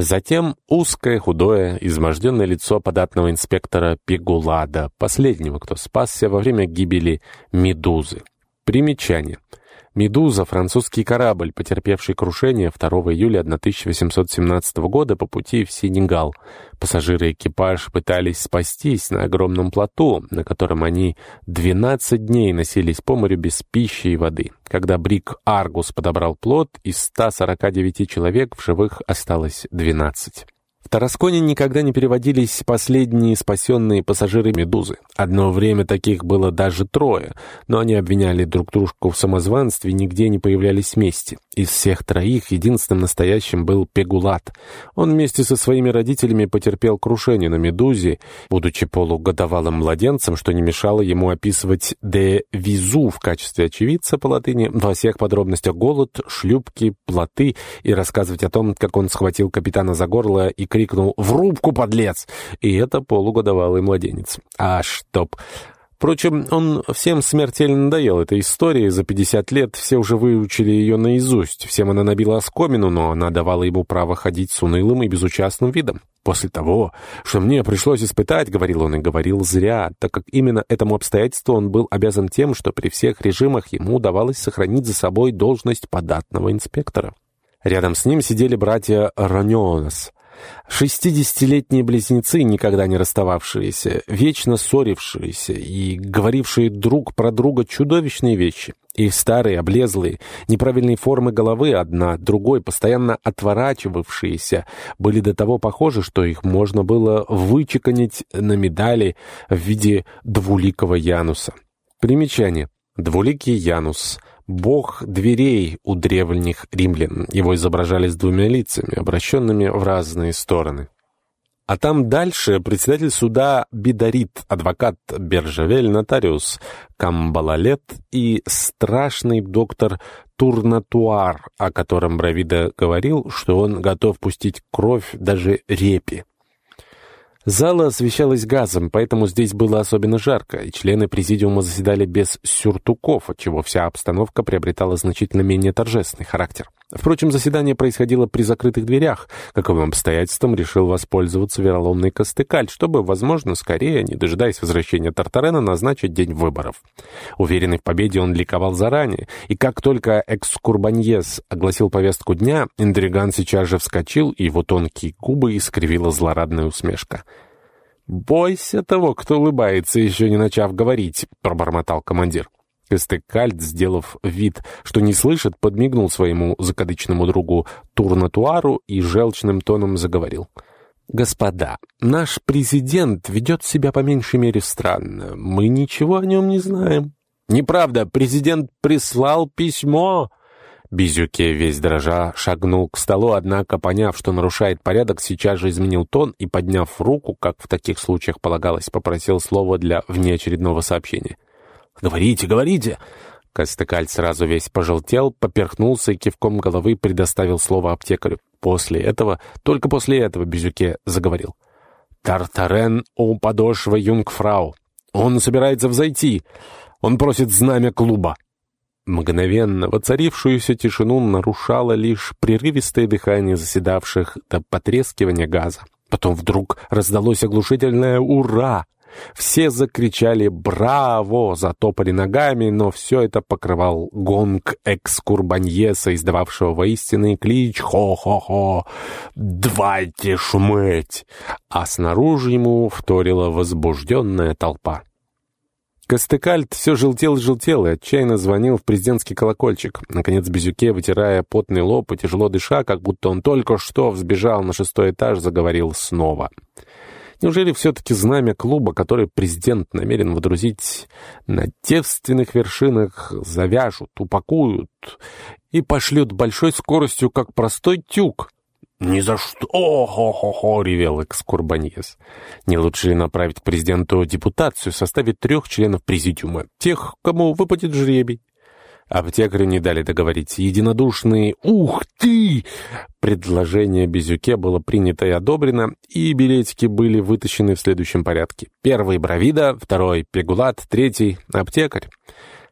Затем узкое, худое, изможденное лицо податного инспектора Пегулада, последнего, кто спасся во время гибели Медузы. Примечание. «Медуза» — французский корабль, потерпевший крушение 2 июля 1817 года по пути в Сенегал. Пассажиры и экипаж пытались спастись на огромном плоту, на котором они 12 дней носились по морю без пищи и воды. Когда Брик Аргус подобрал плот, из 149 человек в живых осталось 12. В Тарасконе никогда не переводились последние спасенные пассажиры «Медузы». Одно время таких было даже трое, но они обвиняли друг дружку в самозванстве и нигде не появлялись вместе. Из всех троих единственным настоящим был Пегулат. Он вместе со своими родителями потерпел крушение на «Медузе», будучи полугодовалым младенцем, что не мешало ему описывать «де визу» в качестве очевидца по латыни во всех подробностях голод, шлюпки, плоты и рассказывать о том, как он схватил капитана за горло и крикнул «В рубку, подлец!» И это полугодовалый младенец. А чтоб... Впрочем, он всем смертельно надоел этой истории. За 50 лет все уже выучили ее наизусть. Всем она набила оскомину, но она давала ему право ходить с унылым и безучастным видом. После того, что мне пришлось испытать, говорил он и говорил зря, так как именно этому обстоятельству он был обязан тем, что при всех режимах ему удавалось сохранить за собой должность податного инспектора. Рядом с ним сидели братья Ронёнос, Шестидесятилетние близнецы, никогда не расстававшиеся, вечно ссорившиеся и говорившие друг про друга чудовищные вещи. Их старые, облезлые, неправильные формы головы одна другой, постоянно отворачивавшиеся, были до того похожи, что их можно было вычеканить на медали в виде двуликого Януса. Примечание. Двуликий Янус — бог дверей у древних римлян. Его изображали с двумя лицами, обращенными в разные стороны. А там дальше председатель суда Бидарит, адвокат Бержавель, нотариус Камбалалет и страшный доктор Турнатуар, о котором Бравида говорил, что он готов пустить кровь даже репе. Зала освещалась газом, поэтому здесь было особенно жарко, и члены президиума заседали без сюртуков, отчего вся обстановка приобретала значительно менее торжественный характер. Впрочем, заседание происходило при закрытых дверях. Каковым обстоятельством решил воспользоваться вероломный Костыкаль, чтобы, возможно, скорее, не дожидаясь возвращения Тартарена, назначить день выборов. Уверенный в победе, он ликовал заранее, и как только экскурбаньес огласил повестку дня, интриган сейчас же вскочил, и его тонкие губы искривила злорадная усмешка. «Бойся того, кто улыбается, еще не начав говорить», — пробормотал командир. Костыкальд, сделав вид, что не слышит, подмигнул своему закадычному другу Турнатуару и желчным тоном заговорил. «Господа, наш президент ведет себя по меньшей мере странно. Мы ничего о нем не знаем». «Неправда, президент прислал письмо!» Безюке весь дрожа шагнул к столу, однако, поняв, что нарушает порядок, сейчас же изменил тон и, подняв руку, как в таких случаях полагалось, попросил слова для внеочередного сообщения. «Говорите, говорите!» Костыкаль сразу весь пожелтел, поперхнулся и кивком головы предоставил слово аптекарю. После этого, только после этого Безюке заговорил. «Тартарен у подошвы юнгфрау. Он собирается взойти. Он просит знамя клуба». Мгновенно воцарившуюся тишину нарушало лишь прерывистое дыхание заседавших до потрескивания газа. Потом вдруг раздалось оглушительное «Ура!» Все закричали «Браво!», затопали ногами, но все это покрывал гонг экскурбаньеса, издававшего воистинный клич «Хо-хо-хо! Двайте шуметь!», а снаружи ему вторила возбужденная толпа. Костыкальт все желтел и желтел и отчаянно звонил в президентский колокольчик. Наконец Безюке, вытирая потный лоб и тяжело дыша, как будто он только что взбежал на шестой этаж, заговорил снова. Неужели все-таки знамя клуба, который президент намерен водрузить на девственных вершинах, завяжут, упакуют и пошлют большой скоростью, как простой тюк? «Ни за что! О-хо-хо-хо!» — ревел экскурбаньес. «Не лучше ли направить президенту депутацию, составить трех членов президиума, тех, кому выпадет жребий?» Аптекарю не дали договорить. Единодушный «Ух ты!» Предложение Безюке было принято и одобрено, и билетики были вытащены в следующем порядке. Первый — Бравида, второй — Пегулат, третий — Аптекарь.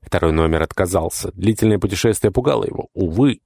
Второй номер отказался. Длительное путешествие пугало его. Увы,